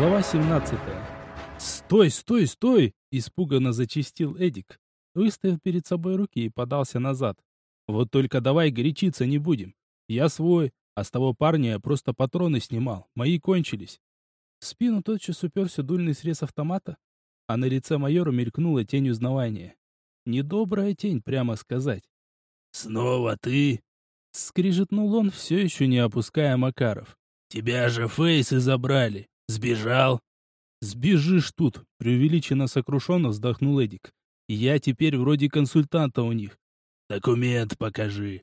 Глава 17. «Стой, стой, стой!» – испуганно зачистил Эдик, выставив перед собой руки и подался назад. «Вот только давай горячиться не будем. Я свой, а с того парня я просто патроны снимал, мои кончились». В спину тотчас уперся дульный срез автомата, а на лице майора мелькнула тень узнавания. Недобрая тень, прямо сказать. «Снова ты?» — скрижетнул он, все еще не опуская Макаров. «Тебя же фейсы забрали. Сбежал?» «Сбежишь тут», — преувеличенно сокрушенно вздохнул Эдик. «Я теперь вроде консультанта у них». «Документ покажи».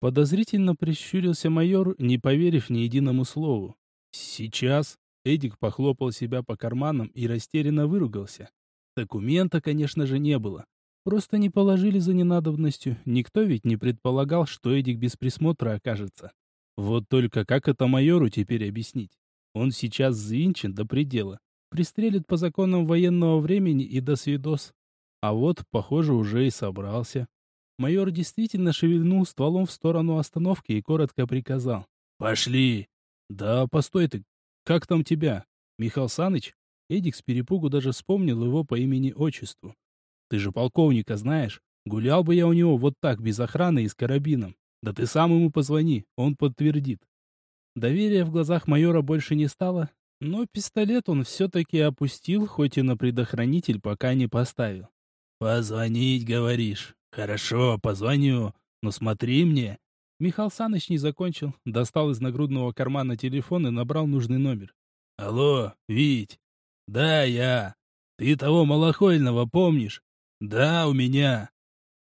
Подозрительно прищурился майор, не поверив ни единому слову. «Сейчас?» — Эдик похлопал себя по карманам и растерянно выругался. Документа, конечно же, не было. Просто не положили за ненадобностью. Никто ведь не предполагал, что Эдик без присмотра окажется. Вот только как это майору теперь объяснить? Он сейчас взвинчен до предела. Пристрелит по законам военного времени и до свидос. А вот, похоже, уже и собрался. Майор действительно шевельнул стволом в сторону остановки и коротко приказал. «Пошли!» «Да, постой ты. Как там тебя? Михаил Саныч?» Эдик с перепугу даже вспомнил его по имени-отчеству. «Ты же полковника знаешь. Гулял бы я у него вот так, без охраны и с карабином. Да ты сам ему позвони, он подтвердит. Доверия в глазах майора больше не стало, но пистолет он все-таки опустил, хоть и на предохранитель пока не поставил. «Позвонить, говоришь? Хорошо, позвоню. Но смотри мне». Михаил Саныч не закончил, достал из нагрудного кармана телефон и набрал нужный номер. «Алло, Вить?» «Да, я. Ты того малохольного помнишь?» «Да, у меня».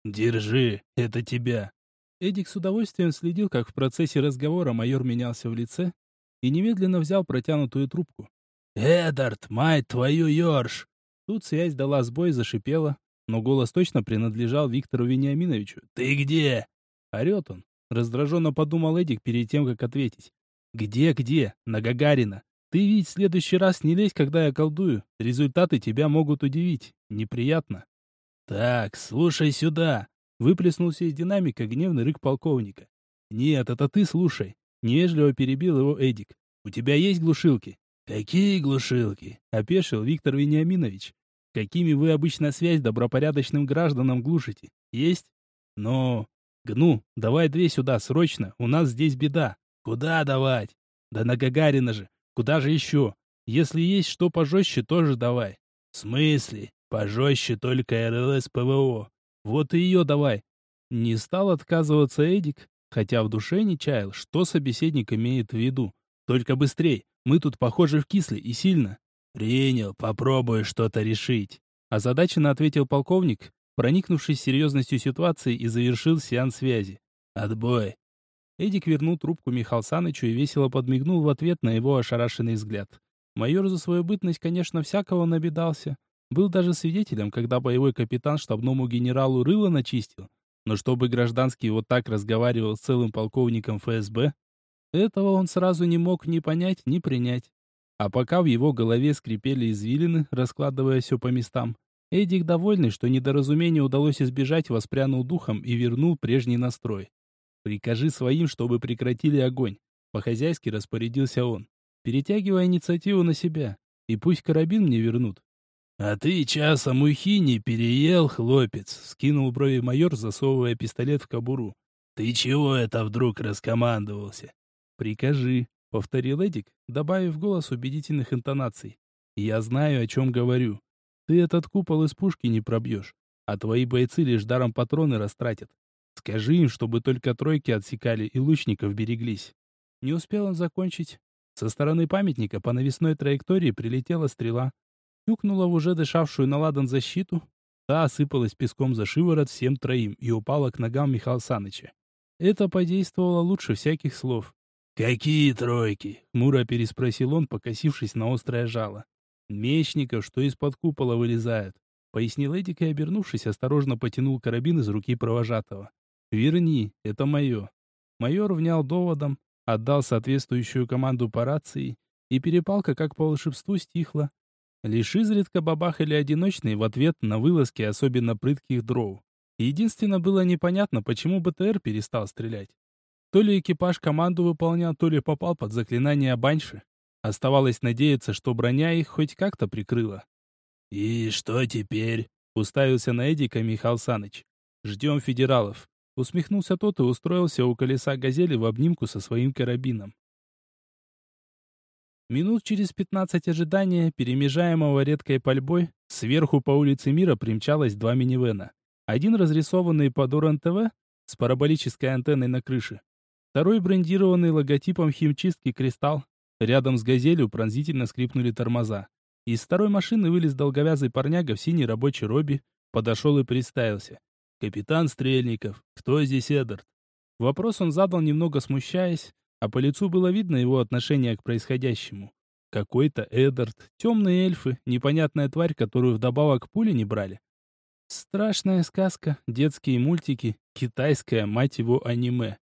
«Держи, это тебя. Эдик с удовольствием следил, как в процессе разговора майор менялся в лице и немедленно взял протянутую трубку. «Эдард, мать твою, Йорш!» Тут связь дала сбой, зашипела, но голос точно принадлежал Виктору Вениаминовичу. «Ты где?» Орет он. Раздраженно подумал Эдик перед тем, как ответить. «Где, где? На Гагарина. Ты ведь в следующий раз не лезь, когда я колдую. Результаты тебя могут удивить. Неприятно». «Так, слушай сюда. Выплеснулся из динамика гневный рык полковника. «Нет, это ты слушай!» Невежливо перебил его Эдик. «У тебя есть глушилки?» «Какие глушилки?» — опешил Виктор Вениаминович. «Какими вы обычно связь добропорядочным гражданам глушите? Есть?» «Но...» «Гну, давай две сюда, срочно, у нас здесь беда». «Куда давать?» «Да на Гагарина же. Куда же еще? Если есть что пожестче, тоже давай». «В смысле? Пожестче только РЛС ПВО. Вот и ее давай. Не стал отказываться Эдик, хотя в душе не чаял, что собеседник имеет в виду. Только быстрей, мы тут похожи в кисле и сильно. Принял, попробую что-то решить. Озадаченно ответил полковник, проникнувшись серьезностью ситуации и завершил сеанс связи. Отбой. Эдик вернул трубку Михаил Санычу и весело подмигнул в ответ на его ошарашенный взгляд. Майор за свою бытность, конечно, всякого набедался, был даже свидетелем, когда боевой капитан штабному генералу рыло начистил. Но чтобы гражданский вот так разговаривал с целым полковником ФСБ, этого он сразу не мог ни понять, ни принять. А пока в его голове скрипели извилины, раскладывая все по местам, Эдик, довольный, что недоразумение удалось избежать, воспрянул духом и вернул прежний настрой. «Прикажи своим, чтобы прекратили огонь», — по-хозяйски распорядился он, перетягивая инициативу на себя. «И пусть карабин мне вернут, «А ты часом ухи не переел, хлопец?» — скинул брови майор, засовывая пистолет в кобуру. «Ты чего это вдруг раскомандовался?» «Прикажи», — повторил Эдик, добавив голос убедительных интонаций. «Я знаю, о чем говорю. Ты этот купол из пушки не пробьешь, а твои бойцы лишь даром патроны растратят. Скажи им, чтобы только тройки отсекали и лучников береглись». Не успел он закончить. Со стороны памятника по навесной траектории прилетела стрела, Тюкнула в уже дышавшую на ладан защиту. Та осыпалась песком за шиворот всем троим и упала к ногам Михаила Саныча. Это подействовало лучше всяких слов. «Какие тройки?» — хмуро переспросил он, покосившись на острое жало. «Мечников, что из-под купола вылезают», — пояснил Эдик и, обернувшись, осторожно потянул карабин из руки провожатого. «Верни, это мое». Майор внял доводом, отдал соответствующую команду по рации, и перепалка, как по волшебству, стихла, Лишь изредка бабахали одиночные в ответ на вылазки особенно прытких дров. Единственно было непонятно, почему БТР перестал стрелять. То ли экипаж команду выполнял, то ли попал под заклинание баньши. Оставалось надеяться, что броня их хоть как-то прикрыла. «И что теперь?» — уставился на Эдика Михаил Саныч. «Ждем федералов». Усмехнулся тот и устроился у колеса «Газели» в обнимку со своим карабином. Минут через пятнадцать ожидания, перемежаемого редкой пальбой, сверху по улице Мира примчалось два минивэна. Один разрисованный под ОРН-ТВ с параболической антенной на крыше. Второй брендированный логотипом химчистки «Кристалл». Рядом с «Газелью» пронзительно скрипнули тормоза. Из второй машины вылез долговязый парняга в синей рабочей робе, подошел и представился. «Капитан Стрельников, кто здесь Эдард?» Вопрос он задал, немного смущаясь, а по лицу было видно его отношение к происходящему. Какой-то Эдард, темные эльфы, непонятная тварь, которую вдобавок пули не брали. Страшная сказка, детские мультики, китайское, мать его, аниме.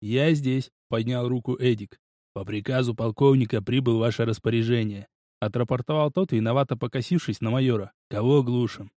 «Я здесь», — поднял руку Эдик. «По приказу полковника прибыл ваше распоряжение», — отрапортовал тот, виновато покосившись на майора. «Кого глушим?»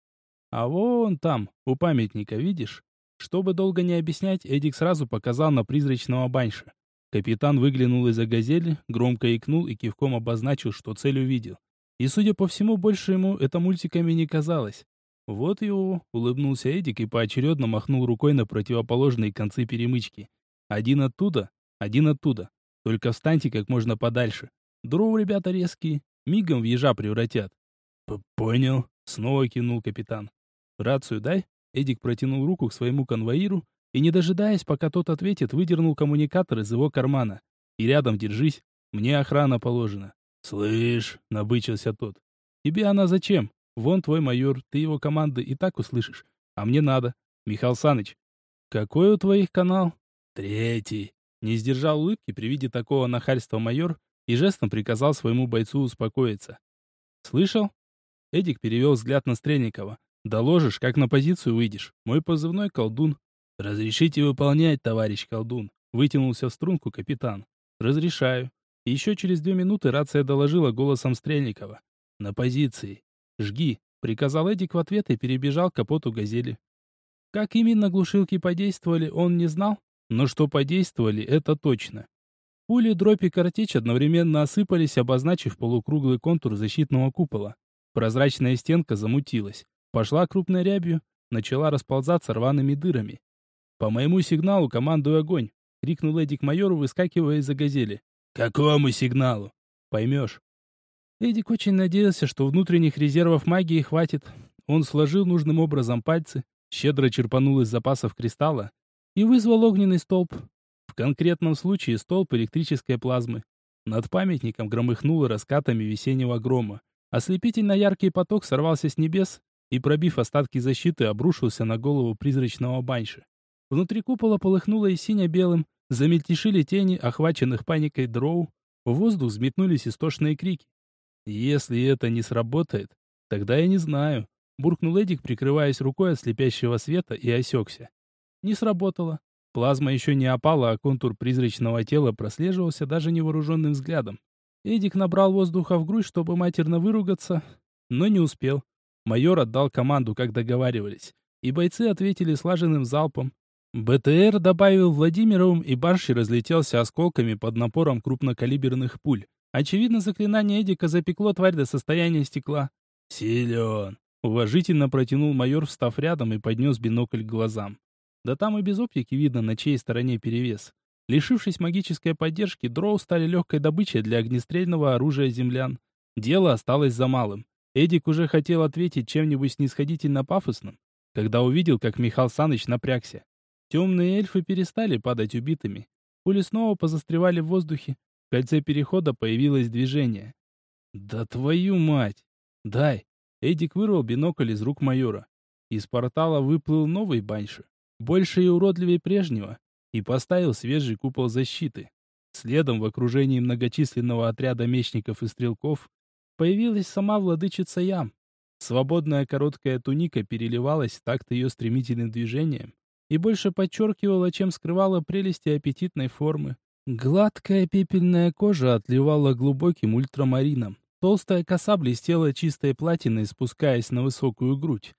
А вон там, у памятника, видишь? Чтобы долго не объяснять, Эдик сразу показал на призрачного баньша. Капитан выглянул из-за газели, громко икнул и кивком обозначил, что цель увидел. И, судя по всему, больше ему это мультиками не казалось. Вот его, улыбнулся Эдик и поочередно махнул рукой на противоположные концы перемычки. Один оттуда, один оттуда. Только встаньте как можно подальше. Дров ребята резкие, мигом в ежа превратят. «Понял», — снова кинул капитан. «Рацию дай». Эдик протянул руку к своему конвоиру и, не дожидаясь, пока тот ответит, выдернул коммуникатор из его кармана. «И рядом держись, мне охрана положена». «Слышь», — набычился тот. «Тебе она зачем? Вон твой майор, ты его команды и так услышишь. А мне надо. Михаил Саныч, какой у твоих канал?» «Третий». Не сдержал улыбки при виде такого нахальства майор и жестом приказал своему бойцу успокоиться. «Слышал?» Эдик перевел взгляд на Стрельникова. Доложишь, как на позицию выйдешь. Мой позывной колдун. Разрешите выполнять, товарищ колдун. Вытянулся в струнку капитан. Разрешаю. Еще через две минуты рация доложила голосом Стрельникова. На позиции. Жги. Приказал Эдик в ответ и перебежал к капоту газели. Как именно глушилки подействовали, он не знал, но что подействовали, это точно. Пули, дробь и картечь одновременно осыпались, обозначив полукруглый контур защитного купола. Прозрачная стенка замутилась. Пошла крупной рябью, начала расползаться рваными дырами. «По моему сигналу командую огонь!» — крикнул Эдик майору, выскакивая из-за газели. «Какому сигналу?» «Поймешь». Эдик очень надеялся, что внутренних резервов магии хватит. Он сложил нужным образом пальцы, щедро черпанул из запасов кристалла и вызвал огненный столб. В конкретном случае столб электрической плазмы. Над памятником громыхнуло раскатами весеннего грома. Ослепительно яркий поток сорвался с небес и, пробив остатки защиты, обрушился на голову призрачного баньши. Внутри купола полыхнуло и сине-белым, замельтешили тени, охваченных паникой дроу, в воздух взметнулись истошные крики. «Если это не сработает, тогда я не знаю», — буркнул Эдик, прикрываясь рукой от слепящего света, и осекся. Не сработало. Плазма еще не опала, а контур призрачного тела прослеживался даже невооруженным взглядом. Эдик набрал воздуха в грудь, чтобы матерно выругаться, но не успел. Майор отдал команду, как договаривались, и бойцы ответили слаженным залпом. БТР добавил Владимировым, и Барши разлетелся осколками под напором крупнокалиберных пуль. Очевидно, заклинание Эдика запекло тварь до состояния стекла. «Силен!» — уважительно протянул майор, встав рядом и поднес бинокль к глазам. Да там и без оптики видно, на чьей стороне перевес. Лишившись магической поддержки, дроу стали легкой добычей для огнестрельного оружия землян. Дело осталось за малым. Эдик уже хотел ответить чем-нибудь снисходительно пафосным, когда увидел, как Михаил Саныч напрягся. Темные эльфы перестали падать убитыми. Пули снова позастревали в воздухе. В кольце перехода появилось движение. «Да твою мать! Дай!» Эдик вырвал бинокль из рук майора. Из портала выплыл новый баньши, больше и уродливее прежнего, и поставил свежий купол защиты. Следом в окружении многочисленного отряда мечников и стрелков появилась сама владычица Ям. Свободная короткая туника переливалась в такт ее стремительным движением и больше подчеркивала, чем скрывала прелести аппетитной формы. Гладкая пепельная кожа отливала глубоким ультрамарином. Толстая коса блестела чистой платиной, спускаясь на высокую грудь.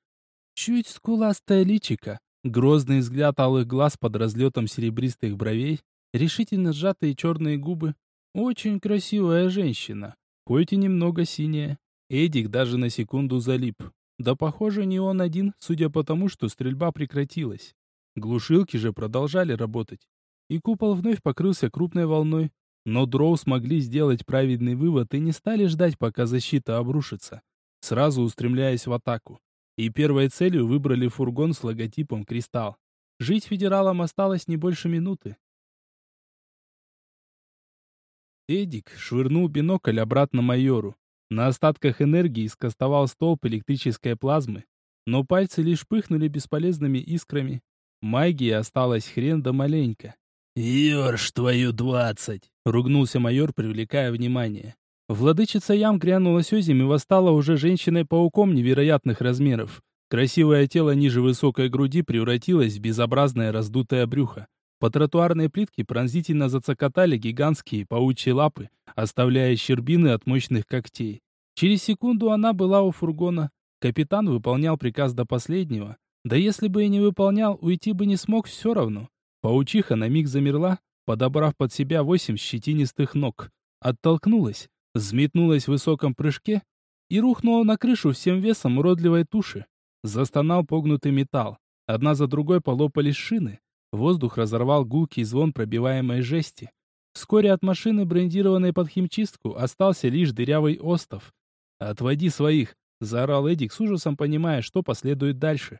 Чуть скуластая личика, грозный взгляд алых глаз под разлетом серебристых бровей, решительно сжатые черные губы, Очень красивая женщина, хоть и немного синяя. Эдик даже на секунду залип. Да, похоже, не он один, судя по тому, что стрельба прекратилась. Глушилки же продолжали работать. И купол вновь покрылся крупной волной. Но дроу смогли сделать праведный вывод и не стали ждать, пока защита обрушится, сразу устремляясь в атаку. И первой целью выбрали фургон с логотипом «Кристалл». Жить федералам осталось не больше минуты. Эдик швырнул бинокль обратно майору. На остатках энергии скостовал столб электрической плазмы, но пальцы лишь пыхнули бесполезными искрами. Магии осталась хрен да маленько. «Ёрш твою двадцать!» — ругнулся майор, привлекая внимание. Владычица ям грянулась озим и восстала уже женщиной-пауком невероятных размеров. Красивое тело ниже высокой груди превратилось в безобразное раздутое брюхо. По тротуарной плитке пронзительно зацокотали гигантские паучьи лапы, оставляя щербины от мощных когтей. Через секунду она была у фургона. Капитан выполнял приказ до последнего. Да если бы и не выполнял, уйти бы не смог все равно. Паучиха на миг замерла, подобрав под себя восемь щетинистых ног. Оттолкнулась, взметнулась в высоком прыжке и рухнула на крышу всем весом уродливой туши. Застонал погнутый металл. Одна за другой полопались шины. Воздух разорвал гулкий звон пробиваемой жести. Вскоре от машины, брендированной под химчистку, остался лишь дырявый остов. «Отводи своих!» — заорал Эдик с ужасом, понимая, что последует дальше.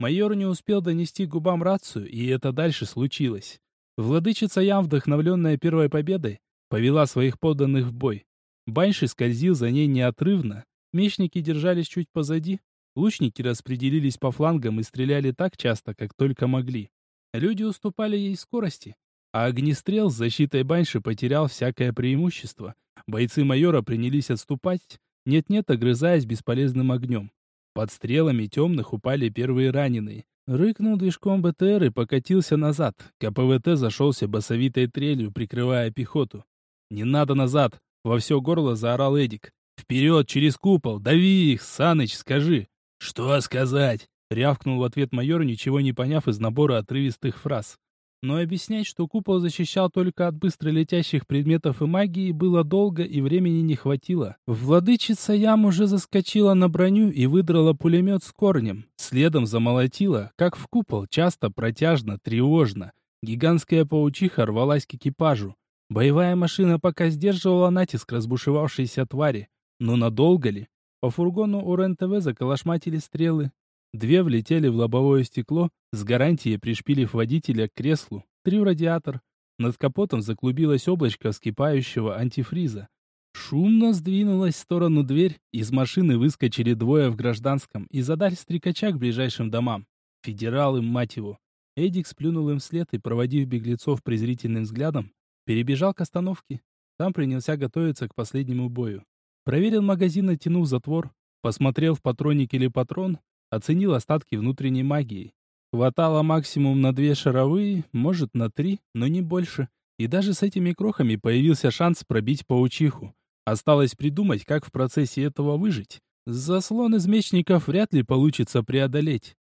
Майор не успел донести губам рацию, и это дальше случилось. Владычица Ям, вдохновленная первой победой, повела своих подданных в бой. Банши скользил за ней неотрывно, мечники держались чуть позади, лучники распределились по флангам и стреляли так часто, как только могли. Люди уступали ей скорости, а огнестрел с защитой Банши потерял всякое преимущество. Бойцы майора принялись отступать, нет-нет, огрызаясь бесполезным огнем. Под стрелами темных упали первые раненые. Рыкнул движком БТР и покатился назад. КПВТ зашелся басовитой трелью, прикрывая пехоту. «Не надо назад!» — во все горло заорал Эдик. «Вперед, через купол! Дави их! Саныч, скажи!» «Что сказать?» Рявкнул в ответ майор, ничего не поняв из набора отрывистых фраз. Но объяснять, что купол защищал только от быстро летящих предметов и магии, было долго и времени не хватило. Владычица ям уже заскочила на броню и выдрала пулемет с корнем. Следом замолотила, как в купол, часто, протяжно, тревожно. Гигантская паучиха рвалась к экипажу. Боевая машина пока сдерживала натиск разбушевавшейся твари. Но надолго ли? По фургону у РЕН-ТВ заколошматили стрелы. Две влетели в лобовое стекло, с гарантией пришпилив водителя к креслу. Три в радиатор. Над капотом заклубилось облачко вскипающего антифриза. Шумно сдвинулась в сторону дверь, из машины выскочили двое в гражданском и задали стрекача к ближайшим домам. Федералы, мать его. Эдик сплюнул им вслед и, проводив беглецов презрительным взглядом, перебежал к остановке. Там принялся готовиться к последнему бою. Проверил магазин, натянув затвор, посмотрел в патронник или патрон, Оценил остатки внутренней магии. Хватало максимум на две шаровые, может на три, но не больше. И даже с этими крохами появился шанс пробить паучиху. Осталось придумать, как в процессе этого выжить. Заслон из мечников вряд ли получится преодолеть.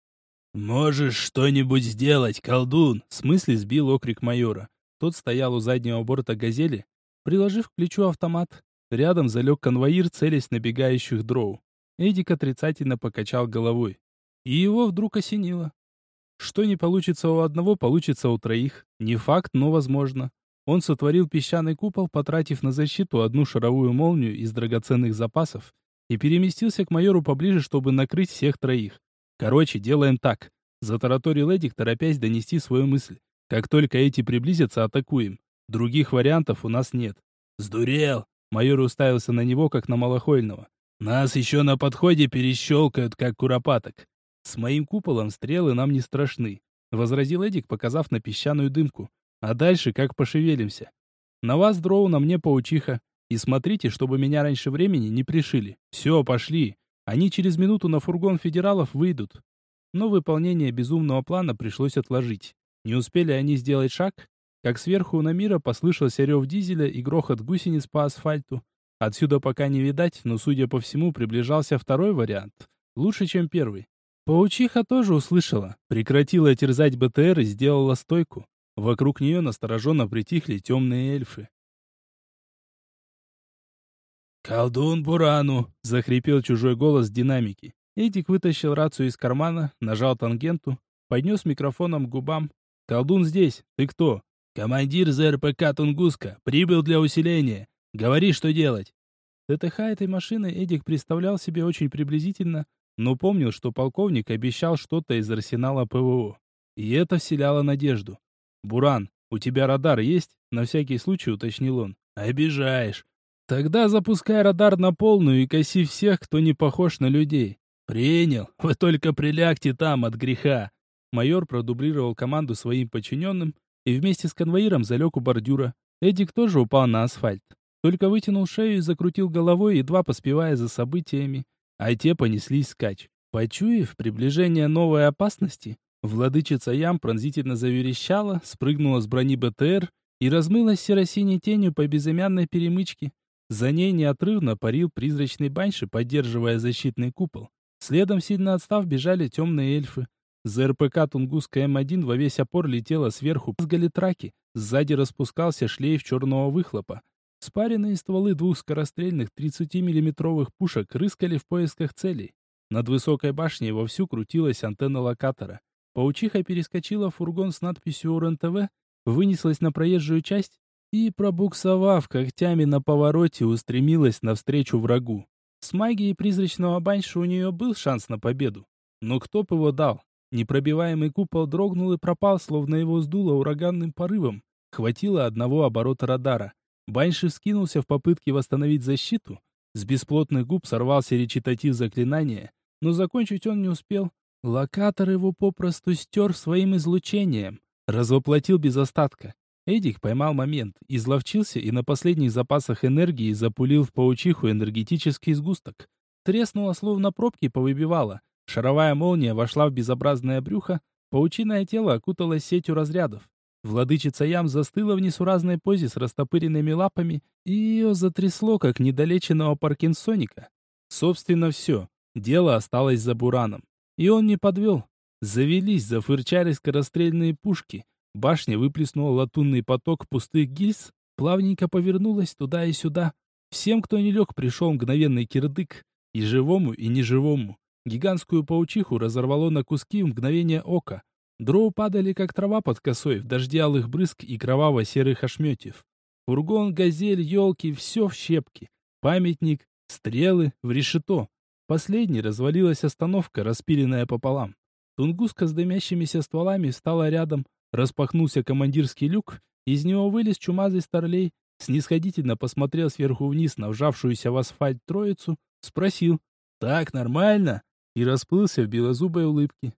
«Можешь что-нибудь сделать, колдун!» В смысле сбил окрик майора. Тот стоял у заднего борта «Газели», приложив к плечу автомат. Рядом залег конвоир, целясь набегающих дроу. Эдик отрицательно покачал головой. И его вдруг осенило. Что не получится у одного, получится у троих. Не факт, но возможно. Он сотворил песчаный купол, потратив на защиту одну шаровую молнию из драгоценных запасов, и переместился к майору поближе, чтобы накрыть всех троих. Короче, делаем так. Затараторил Эдик, торопясь донести свою мысль. Как только эти приблизятся, атакуем. Других вариантов у нас нет. Сдурел! Майор уставился на него, как на малохольного. Нас еще на подходе перещелкают, как куропаток. С моим куполом стрелы нам не страшны, возразил Эдик, показав на песчаную дымку. А дальше как пошевелимся. На вас дроу, на мне паучиха. И смотрите, чтобы меня раньше времени не пришили. Все, пошли. Они через минуту на фургон федералов выйдут. Но выполнение безумного плана пришлось отложить. Не успели они сделать шаг, как сверху на мира послышался рев дизеля и грохот гусениц по асфальту. Отсюда пока не видать, но, судя по всему, приближался второй вариант. Лучше, чем первый. Паучиха тоже услышала, прекратила терзать БТР и сделала стойку. Вокруг нее настороженно притихли темные эльфы. «Колдун Бурану!» — захрипел чужой голос динамики. Эдик вытащил рацию из кармана, нажал тангенту, поднес микрофоном к губам. «Колдун здесь. Ты кто?» «Командир ЗРПК Тунгуска. Прибыл для усиления. Говори, что делать». ТТХ этой машины Эдик представлял себе очень приблизительно, но помнил, что полковник обещал что-то из арсенала ПВО. И это вселяло надежду. «Буран, у тебя радар есть?» — на всякий случай уточнил он. «Обижаешь». «Тогда запускай радар на полную и коси всех, кто не похож на людей. «Принял. Вы только прилягте там от греха». Майор продублировал команду своим подчиненным и вместе с конвоиром залег у бордюра. Эдик тоже упал на асфальт. Только вытянул шею и закрутил головой, едва поспевая за событиями. А те понеслись скач. Почуяв приближение новой опасности, владычица ям пронзительно заверещала, спрыгнула с брони БТР и размылась серо-синей тенью по безымянной перемычке. За ней неотрывно парил призрачный банши, поддерживая защитный купол. Следом, сильно отстав, бежали темные эльфы. За РПК Тунгусская М1 во весь опор летела сверху с галитраки. Сзади распускался шлейф черного выхлопа. Спаренные стволы двух скорострельных 30-миллиметровых пушек рыскали в поисках целей. Над высокой башней вовсю крутилась антенна локатора. Паучиха перескочила в фургон с надписью УРНТВ, вынеслась на проезжую часть и, пробуксовав когтями на повороте, устремилась навстречу врагу. С магией призрачного баньша у нее был шанс на победу. Но кто бы его дал? Непробиваемый купол дрогнул и пропал, словно его сдуло ураганным порывом. Хватило одного оборота радара. Банши скинулся в попытке восстановить защиту. С бесплотных губ сорвался речитатив заклинания, но закончить он не успел. Локатор его попросту стер своим излучением. Развоплотил без остатка. Эдик поймал момент, изловчился и на последних запасах энергии запулил в паучиху энергетический сгусток. Треснуло, словно пробки повыбивало. Шаровая молния вошла в безобразное брюхо, паучиное тело окуталось сетью разрядов. Владычица ям застыла в несуразной позе с растопыренными лапами, и ее затрясло, как недолеченного паркинсоника. Собственно, все. Дело осталось за Бураном. И он не подвел. Завелись, зафырчали скорострельные пушки. Башня выплеснула латунный поток пустых гильз, плавненько повернулась туда и сюда. Всем, кто не лег, пришел мгновенный кирдык. И живому, и неживому. Гигантскую паучиху разорвало на куски в мгновение ока. Дроу падали, как трава под косой, в дожде алых брызг и кроваво-серых ошметьев. Фургон, газель, елки — все в щепки. Памятник, стрелы, в решето. Последней развалилась остановка, распиленная пополам. Тунгуска с дымящимися стволами стала рядом, Распахнулся командирский люк, из него вылез чумазый старлей, снисходительно посмотрел сверху вниз на вжавшуюся в асфальт троицу, спросил «Так нормально?» и расплылся в белозубой улыбке.